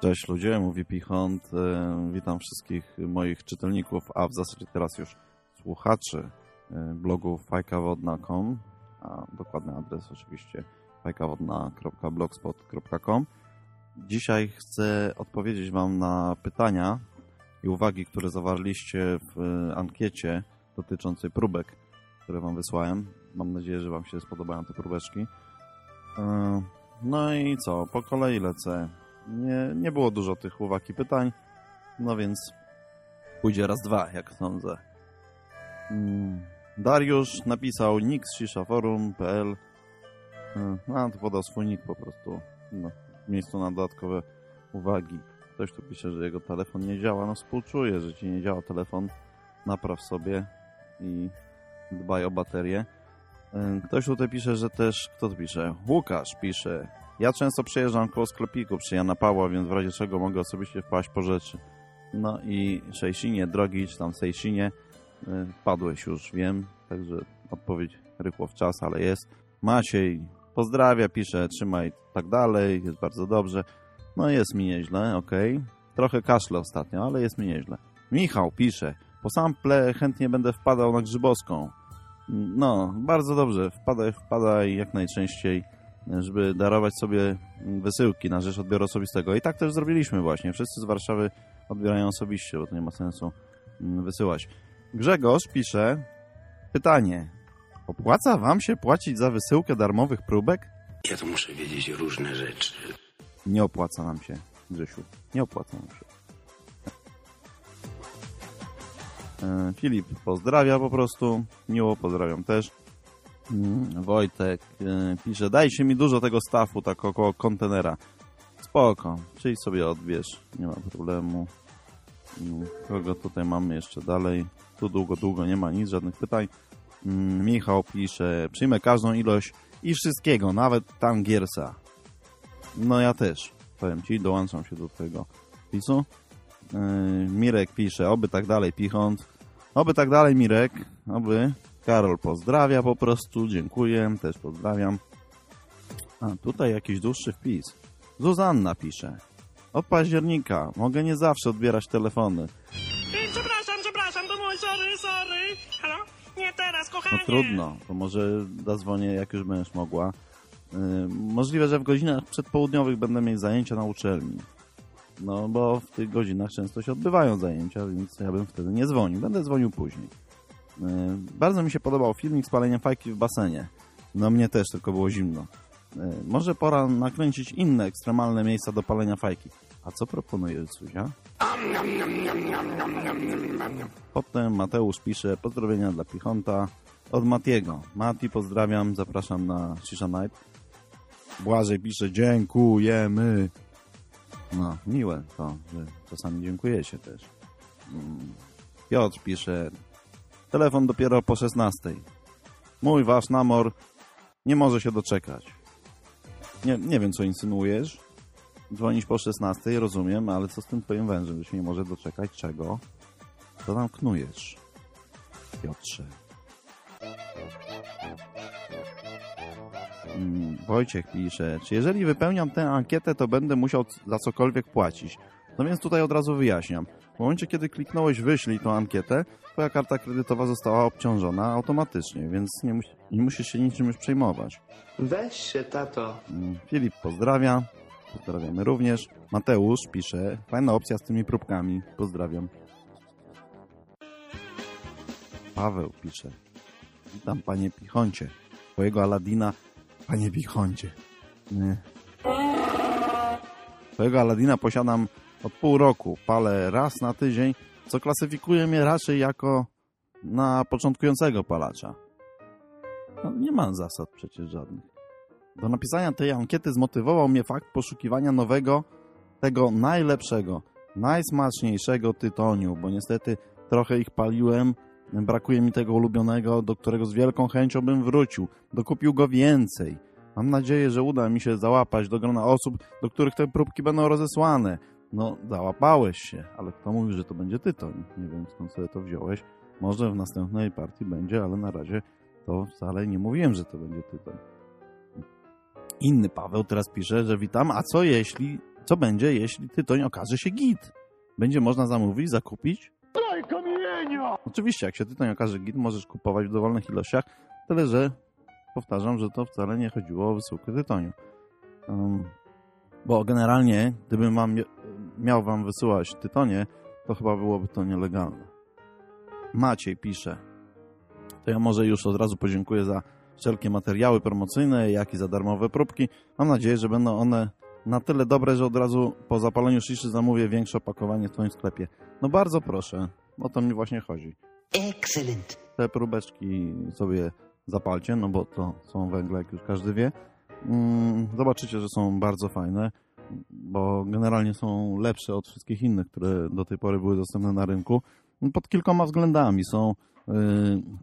Cześć ludzie, mówi Pichont. E, witam wszystkich moich czytelników, a w zasadzie teraz już słuchaczy e, blogu fajkawodna.com, a dokładny adres oczywiście fajkawodna.blogspot.com. Dzisiaj chcę odpowiedzieć Wam na pytania i uwagi, które zawarliście w ankiecie dotyczącej próbek, które Wam wysłałem. Mam nadzieję, że Wam się spodobają te próbeczki. E, no i co, po kolei lecę. Nie, nie było dużo tych uwag i pytań, no więc pójdzie raz dwa, jak sądzę. Mm, Dariusz napisał nixshishaforum.pl No, to podał swój nick po prostu. No, w miejscu na dodatkowe uwagi. Ktoś tu pisze, że jego telefon nie działa. No współczuję, że ci nie działa telefon. Napraw sobie i dbaj o baterię. Ktoś tutaj pisze, że też... Kto to pisze? Łukasz pisze. Ja często przejeżdżam koło sklepiku przy Jana Pawła, więc w razie czego mogę osobiście wpaść po rzeczy. No i Szejsinie, drogi, czy tam Sejsinie, padłeś już, wiem, także odpowiedź rychło w czas, ale jest. Maciej pozdrawia, pisze, trzymaj tak dalej, jest bardzo dobrze. No jest mi nieźle, okej. Okay. Trochę kaszle ostatnio, ale jest mi nieźle. Michał pisze, po sample chętnie będę wpadał na Grzybowską. No, bardzo dobrze, wpadaj, wpadaj jak najczęściej, żeby darować sobie wysyłki na rzecz odbioru osobistego. I tak też zrobiliśmy właśnie. Wszyscy z Warszawy odbierają osobiście, bo to nie ma sensu wysyłać. Grzegorz pisze, pytanie, opłaca wam się płacić za wysyłkę darmowych próbek? Ja to muszę wiedzieć różne rzeczy. Nie opłaca nam się, Grzesiu. Nie opłaca nam się. E, Filip pozdrawia po prostu. Miło pozdrawiam też. Mm, Wojtek e, pisze, dajcie mi dużo tego stafu, tak około kontenera. Spoko, czyli sobie odbierz, nie ma problemu. Kogo tutaj mamy jeszcze dalej? Tu długo, długo nie ma nic, żadnych pytań. Mm, Michał pisze, przyjmę każdą ilość i wszystkiego, nawet tangiersa. No ja też, powiem Ci, dołączam się do Twojego pisu. Yy, Mirek pisze, oby tak dalej, Pichont. Oby tak dalej, Mirek, oby. Karol pozdrawia po prostu, dziękuję, też pozdrawiam. A, tutaj jakiś dłuższy wpis. Zuzanna pisze. Od października mogę nie zawsze odbierać telefony. Przepraszam, przepraszam, to mój, sorry, sorry. Halo? Nie teraz, No kochanie. trudno, to może zadzwonię jak już będziesz mogła. Yy, możliwe, że w godzinach przedpołudniowych będę mieć zajęcia na uczelni. No bo w tych godzinach często się odbywają zajęcia, więc ja bym wtedy nie dzwonił. Będę dzwonił później. Yy, bardzo mi się podobał filmik spalenia fajki w basenie. No mnie też, tylko było zimno. Yy, może pora nakręcić inne ekstremalne miejsca do palenia fajki. A co proponuje Suzia? Potem Mateusz pisze pozdrowienia dla Pichonta od Matiego. Mati, pozdrawiam, zapraszam na Shisha Night. Błażej pisze dziękujemy. No, miłe to, że czasami dziękujecie też. Mm. Piotr pisze telefon dopiero po 16. Mój wasz namor nie może się doczekać. Nie, nie wiem, co insynuujesz. Dzwonić po 16, rozumiem, ale co z tym twoim wężem, że się nie może doczekać? Czego? Co tam knujesz, Piotrze? Mm, Wojciech pisze, czy jeżeli wypełniam tę ankietę, to będę musiał za cokolwiek płacić. No więc tutaj od razu wyjaśniam. W momencie, kiedy kliknąłeś wyślij tą ankietę, twoja karta kredytowa została obciążona automatycznie, więc nie, mus nie musisz się niczym już przejmować. Weź się, tato. Mm, Filip pozdrawia. Pozdrawiamy również. Mateusz pisze, fajna opcja z tymi próbkami. Pozdrawiam. Paweł pisze, witam panie Pichoncie. Twojego Aladina, panie Pichoncie. Nie. Twojego Aladina posiadam od pół roku. Palę raz na tydzień, co klasyfikuje mnie raczej jako na początkującego palacza. No, nie mam zasad przecież żadnych. Do napisania tej ankiety zmotywował mnie fakt poszukiwania nowego, tego najlepszego, najsmaczniejszego tytoniu, bo niestety trochę ich paliłem, brakuje mi tego ulubionego, do którego z wielką chęcią bym wrócił, dokupił go więcej. Mam nadzieję, że uda mi się załapać do grona osób, do których te próbki będą rozesłane. No, załapałeś się, ale kto mówi, że to będzie tytoń? Nie wiem, skąd sobie to wziąłeś. Może w następnej partii będzie, ale na razie to wcale nie mówiłem, że to będzie tytoń. Inny Paweł teraz pisze, że witam, a co jeśli Co będzie, jeśli tytoń okaże się git? Będzie można zamówić, zakupić? Oczywiście, jak się tytoń okaże git, możesz kupować w dowolnych ilościach, tyle że powtarzam, że to wcale nie chodziło o wysyłkę tytoniu. Um, bo generalnie, gdybym mam, miał wam wysyłać tytonie, to chyba byłoby to nielegalne. Maciej pisze. To ja może już od razu podziękuję za wszelkie materiały promocyjne, jak i za darmowe próbki. Mam nadzieję, że będą one na tyle dobre, że od razu po zapaleniu sziszy zamówię większe opakowanie w twoim sklepie. No bardzo proszę, o to mi właśnie chodzi. Excellent. Te próbeczki sobie zapalcie, no bo to są węgle, jak już każdy wie. Mm, Zobaczycie, że są bardzo fajne, bo generalnie są lepsze od wszystkich innych, które do tej pory były dostępne na rynku. Pod kilkoma względami są y,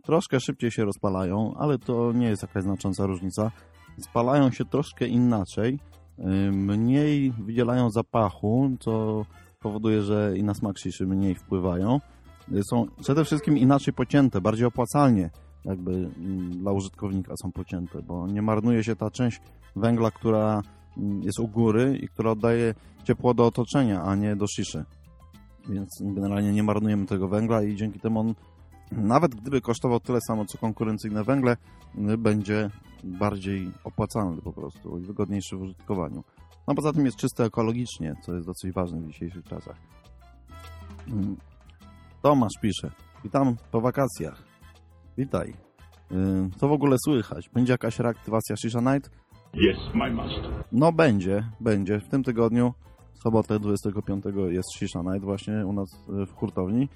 troszkę szybciej się rozpalają, ale to nie jest jakaś znacząca różnica. Spalają się troszkę inaczej, y, mniej wydzielają zapachu, co powoduje, że i na smak siszy mniej wpływają. Y, Są przede wszystkim inaczej pocięte, bardziej opłacalnie jakby mm, dla użytkownika są pocięte, bo nie marnuje się ta część węgla, która jest u góry i która oddaje ciepło do otoczenia, a nie do sziszy. Więc generalnie nie marnujemy tego węgla i dzięki temu on, nawet gdyby kosztował tyle samo co konkurencyjne węgle, będzie bardziej opłacalny po prostu i wygodniejszy w użytkowaniu. No poza tym jest czysto ekologicznie, co jest dosyć ważne w dzisiejszych czasach. Mm. Tomasz pisze, witam po wakacjach. Witaj. Y, Co w ogóle słychać? Będzie jakaś reaktywacja Shisha Night? Yes, my master. No będzie, będzie. W tym tygodniu, sobotę 25 jest Shisha Night właśnie u nas y, w hurtowni.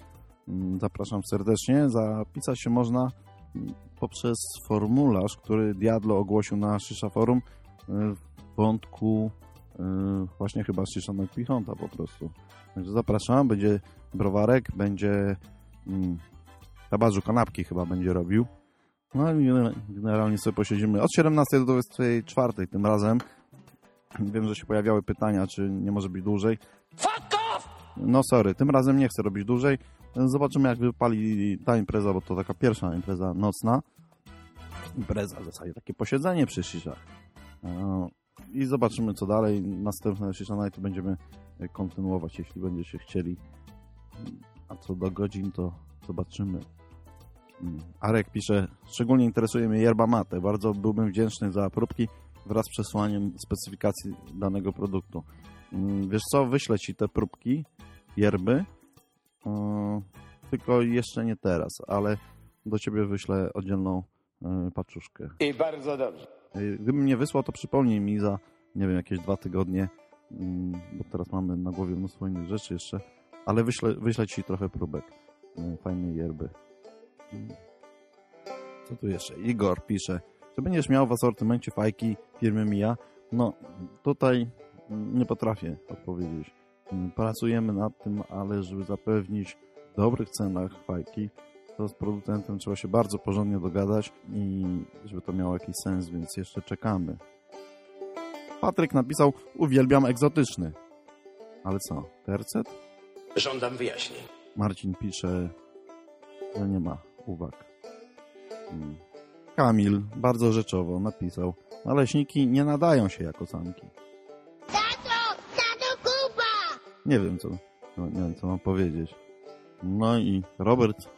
Mm, Zapraszam serdecznie. Zapisać się można mm, poprzez formularz, który Diablo ogłosił na Shisha Forum y, w wątku y, właśnie chyba Shisha Night Pichonta po prostu. Także zapraszam. Będzie browarek, będzie mm, tabarzu kanapki chyba będzie robił. No i gener- generalnie sobie posiedzimy od 17 do 24 tym razem. Wiem, że się pojawiały pytania, czy nie może być dłużej. No sorry, tym razem nie chcę robić dłużej. Zobaczymy jak wypali ta impreza, bo to taka pierwsza impreza nocna. Impreza w zasadzie, takie posiedzenie przy Sishach. E, I zobaczymy co dalej. Następne Shisha Night będziemy kontynuować, jeśli będziecie chcieli. A co do godzin, to zobaczymy. Mm. Arek pisze, szczególnie interesuje mnie yerba mate. Bardzo byłbym wdzięczny za próbki wraz z przesłaniem specyfikacji danego produktu. Mm, Wiesz co, wyślę Ci te próbki yerby, yy, tylko jeszcze nie teraz, ale do Ciebie wyślę oddzielną yy, paczuszkę. I bardzo dobrze. Yy, Gdybym nie wysłał, to przypomnij mi za, nie wiem, jakieś dwa tygodnie, mm, bo teraz mamy na głowie mnóstwo innych rzeczy jeszcze, ale wyślę, wyślę Ci trochę próbek yy, fajnej yerby. Co tu jeszcze? Igor pisze, czy będziesz miał w asortymencie fajki firmy Mia? No, tutaj nie potrafię odpowiedzieć. Pracujemy nad tym, ale żeby zapewnić w dobrych cenach fajki, to z producentem trzeba się bardzo porządnie dogadać i żeby to miało jakiś sens, więc jeszcze czekamy. Patryk napisał, uwielbiam egzotyczny. Ale co, tercet? Żądam wyjaśnień. Marcin pisze, że nie ma uwag. Hmm. Kamil bardzo rzeczowo napisał, naleśniki nie nadają się jako sanki. Tato! Tato Kuba! Nie wiem, co, no, nie wiem, co mam powiedzieć. No i Robert.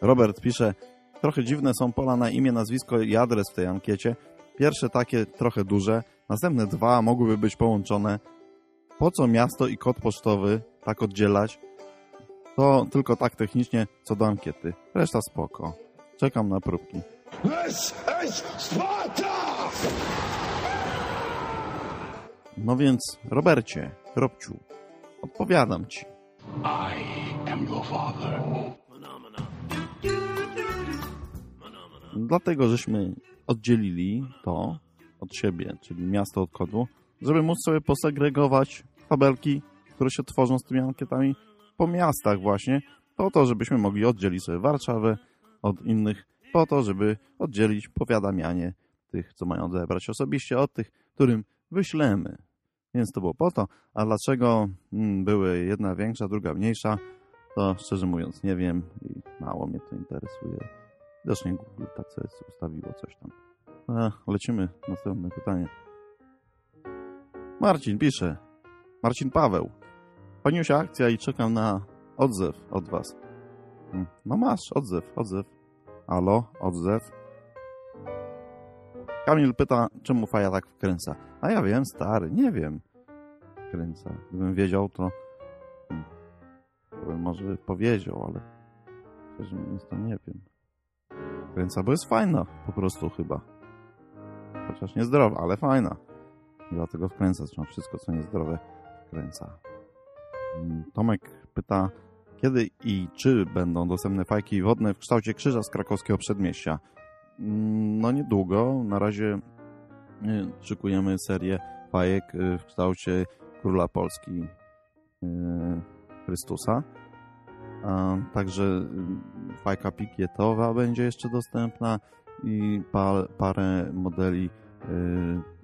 Robert pisze, trochę dziwne są pola na imię, nazwisko i adres w tej ankiecie. Pierwsze takie trochę duże, następne dwa mogłyby być połączone. Po co miasto i kod pocztowy tak oddzielać? To tylko tak technicznie co do ankiety. Reszta spoko. Czekam na próbki. This is Sparta! No więc, Robercie, Robciu, odpowiadam ci. I am your father. Dlatego żeśmy oddzielili to od siebie, czyli miasto od kodu, żeby móc sobie posegregować tabelki, które się tworzą z tymi ankietami po miastach właśnie, po to, żebyśmy mogli oddzielić sobie Warszawę od innych, po to, żeby oddzielić powiadamianie tych, co mają odebrać osobiście, od tych, którym wyślemy. Więc to było po to. A dlaczego mm, były jedna większa, druga mniejsza, to szczerze mówiąc nie wiem i mało mnie to interesuje. Widocznie Google tak sobie ustawiło coś tam. E, lecimy. Następne pytanie. Marcin pisze. Marcin Paweł. Się akcja i czekam na odzew od was. Mm, No masz, odzew, odzew. Alo, odzew. Kamil pyta, czemu Faja tak wkręca. A ja wiem, stary, nie wiem. Wkręca. Gdybym wiedział, to, hmm, to bym może powiedział, ale szczerze mówiąc, to nie wiem. Wkręca, bo jest fajna, po prostu chyba. Chociaż niezdrowa, ale fajna. I dlatego wkręca, zresztą wszystko, co niezdrowe, wkręca. Tomek pyta, kiedy i czy będą dostępne fajki wodne w kształcie krzyża z krakowskiego przedmieścia? Mm, No niedługo. Na razie y, szykujemy serię fajek y, w kształcie króla Polski y, Chrystusa. A Także fajka pikietowa będzie jeszcze dostępna i pa, parę modeli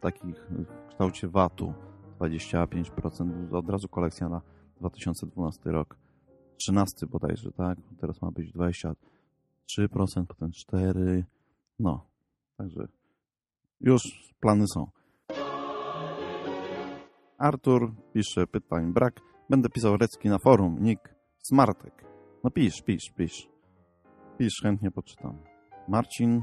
takich w kształcie watu 25%. Od razu kolekcja na 2012 rok. 13 bodajże, tak? Teraz ma być 23%, potem 4%. No, także już plany są. Artur pisze pytań brak. Będę pisał recki na forum. Nick Smartek. No pisz, pisz, pisz. Pisz, chętnie poczytam. Marcin,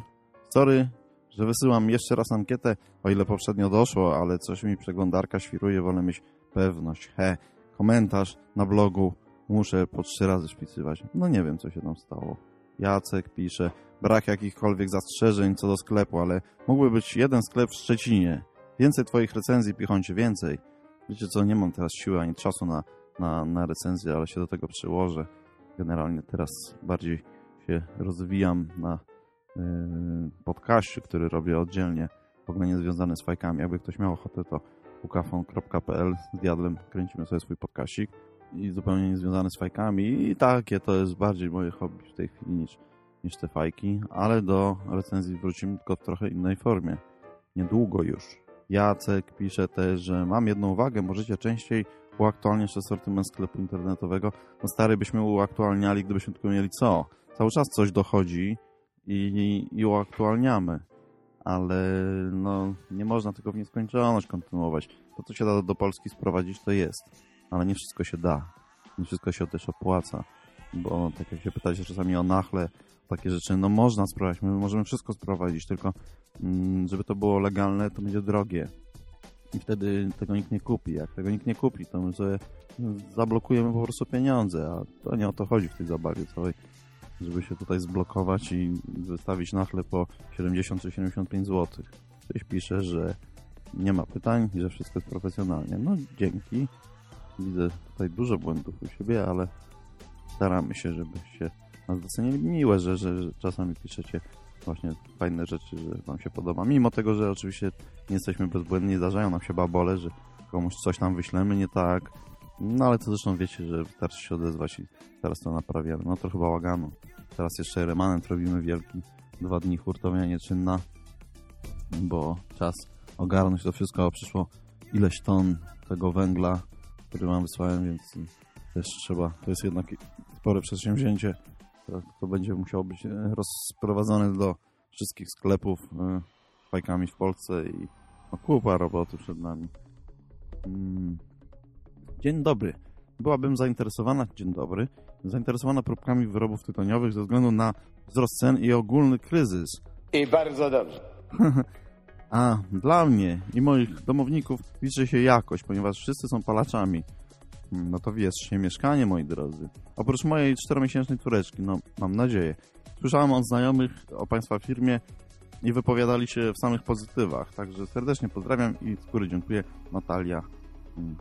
sorry, że wysyłam jeszcze raz ankietę, o ile poprzednio doszło, ale coś mi przeglądarka świruje, wolę mieć pewność. He, komentarz na blogu muszę po trzy razy szpicywać. No nie wiem, co się tam stało. Jacek pisze, brak jakichkolwiek zastrzeżeń co do sklepu, ale mógłby być jeden sklep w Szczecinie. Więcej twoich recenzji, Pichoncie, więcej. Wiecie co, nie mam teraz siły ani czasu na, na, na recenzję, ale się do tego przyłożę. Generalnie teraz bardziej się rozwijam na yy, podcaście, który robię oddzielnie, w ogóle z fajkami. Jakby ktoś miał ochotę, to ukafon.pl z Diadlem kręcimy sobie swój podcastik i zupełnie niezwiązany z fajkami i takie to jest bardziej moje hobby w tej chwili niż, niż te fajki, ale do recenzji wrócimy tylko w trochę innej formie. Niedługo już. Jacek pisze też, że mam jedną uwagę, możecie częściej uaktualniać asortyment sklepu internetowego. No stary byśmy uaktualniali, gdybyśmy tylko mieli co. Cały czas coś dochodzi i, i uaktualniamy. Ale no, nie można tego w nieskończoność kontynuować. To, co się da do Polski sprowadzić, to jest. Ale nie wszystko się da. Nie wszystko się też opłaca. Bo tak jak się pytacie czasami o nachle, takie rzeczy, no można sprowadzić. My możemy wszystko sprowadzić, tylko mm, żeby to było legalne, to będzie drogie. I wtedy tego nikt nie kupi. Jak tego nikt nie kupi, to my sobie zablokujemy po prostu pieniądze, a to nie o to chodzi w tej zabawie całej, żeby się tutaj zblokować i wystawić nachle po 70 czy 75 zł. Ktoś pisze, że nie ma pytań i że wszystko jest profesjonalnie. No dzięki. Widzę tutaj dużo błędów u siebie, ale staramy się, żebyście nas docenili. Miłe, że, że, że czasami piszecie właśnie fajne rzeczy, że wam się podoba. Mimo tego, że oczywiście nie jesteśmy bezbłędni, zdarzają nam się babole, że komuś coś tam wyślemy nie tak. No ale to zresztą wiecie, że wystarczy się odezwać i teraz to naprawiamy. No trochę bałaganu. Teraz jeszcze remanent robimy wielki. Dwa dni hurtownia nieczynna, bo czas ogarnąć to wszystko. Przyszło ileś ton tego węgla, który wam wysłałem, więc też trzeba, to jest jednak spore przedsięwzięcie. To, to będzie musiało być e, rozprowadzone do wszystkich sklepów e, fajkami w Polsce i no, kupa roboty przed nami. Mm. Dzień dobry. Byłabym zainteresowana, dzień dobry, zainteresowana próbkami wyrobów tytoniowych ze względu na wzrost cen i ogólny kryzys. I bardzo dobrze. A dla mnie i moich domowników liczy się jakość, ponieważ wszyscy są palaczami. No to jest się mieszkanie, moi drodzy. Oprócz mojej czteromiesięcznej córeczki, no mam nadzieję. Słyszałam od znajomych o Państwa firmie i wypowiadali się w samych pozytywach. Także serdecznie pozdrawiam i z góry dziękuję. Natalia mm,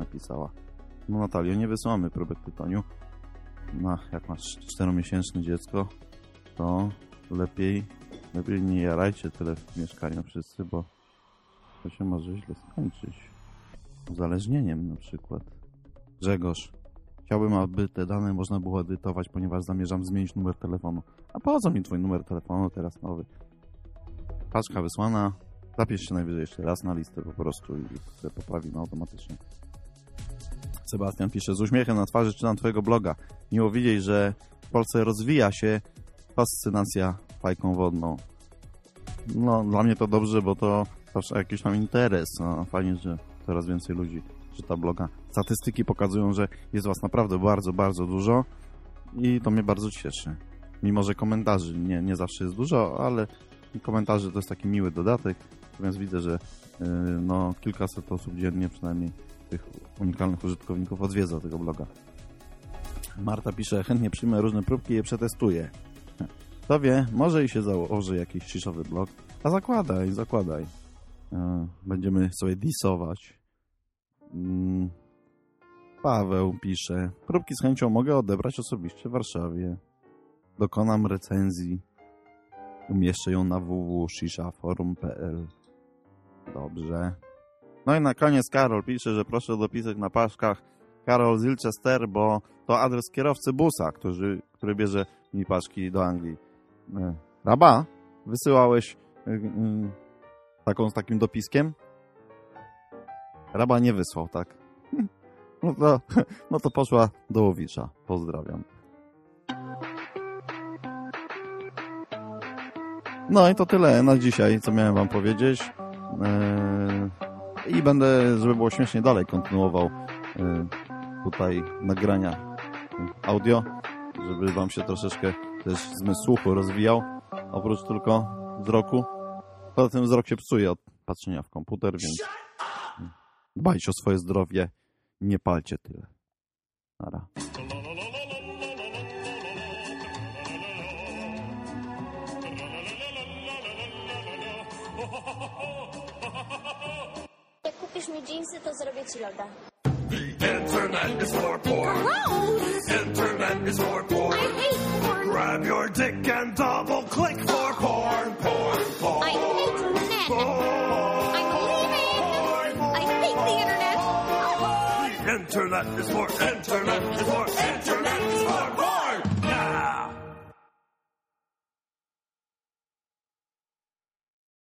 napisała. No Natalio, nie wysyłamy próbek tytoniu. No, jak masz czteromiesięczne dziecko, to lepiej, lepiej nie jarajcie tyle w mieszkaniu wszyscy, bo to się może źle skończyć. Uzależnieniem na przykład. Grzegorz, chciałbym, aby te dane można było edytować, ponieważ zamierzam zmienić numer telefonu. A po co mi twój numer telefonu teraz nowy? Paczka wysłana. Zapisz się najwyżej jeszcze raz na listę po prostu i sobie poprawimy automatycznie. Sebastian pisze, z uśmiechem na twarzy czytam twojego bloga. Miło widzieć, że w Polsce rozwija się fascynacja fajką wodną. No, dla mnie to dobrze, bo to zawsze jakiś tam interes. No, fajnie, że coraz więcej ludzi czyta bloga. Statystyki pokazują, że jest was naprawdę bardzo, bardzo dużo i to mnie bardzo cieszy. Mimo, że komentarzy nie, nie zawsze jest dużo, ale komentarzy to jest taki miły dodatek, natomiast widzę, że yy, no, kilkaset osób dziennie przynajmniej tych unikalnych użytkowników odwiedza tego bloga. Marta pisze, chętnie przyjmę różne próbki i je przetestuję. Kto wie, może i się założy jakiś ciszowy blog. A zakładaj, zakładaj. E, Będziemy sobie disować. Mm. Paweł pisze, próbki z chęcią mogę odebrać osobiście w Warszawie. Dokonam recenzji. Umieszczę ją na www.shishaforum.pl Dobrze. No i na koniec Karol pisze, że proszę dopisać na paszkach Karol Zilchester, bo to adres kierowcy busa, który, który bierze mi paczki do Anglii. E, Raba, wysyłałeś y, y, taką z takim dopiskiem? Raba nie wysłał, tak? No to, no to poszła do Łowicza. Pozdrawiam. No i to tyle na dzisiaj, co miałem wam powiedzieć. Eee, I będę, żeby było śmiesznie, dalej kontynuował e, tutaj nagrania audio, żeby wam się troszeczkę też zmysł słuchu rozwijał, oprócz tylko wzroku. Poza tym wzrok się psuje od patrzenia w komputer, więc dbajcie o swoje zdrowie, nie palcie tyle. Nara. Kupisz mi dżinsy, to zrobię ci loda. Internet is for porn. Internet is for porn. I hate porn. Grab your dick and double click for porn, porn, porn. I hate men. porn. I'm leaving. I hate the internet. The Internet is for internet is for internet